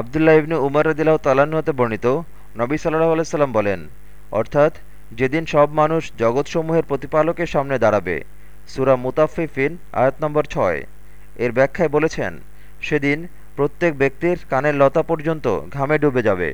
আবদুল্লাহ ইবনু উমর রদিল্লাহ তালাহতে বর্ণিত, নবী সাল্লাহ আলাইসাল্লাম বলেন, অর্থাৎ যেদিন সব মানুষ জগৎসমূহের প্রতিপালকের সামনে দাঁড়াবে, সুরা মুতাফিফিন আয়াত নম্বর ছয়, এর ব্যাখ্যায় বলেছেন, সেদিন প্রত্যেক ব্যক্তির কানের লতা পর্যন্ত ঘামে ডুবে যাবে।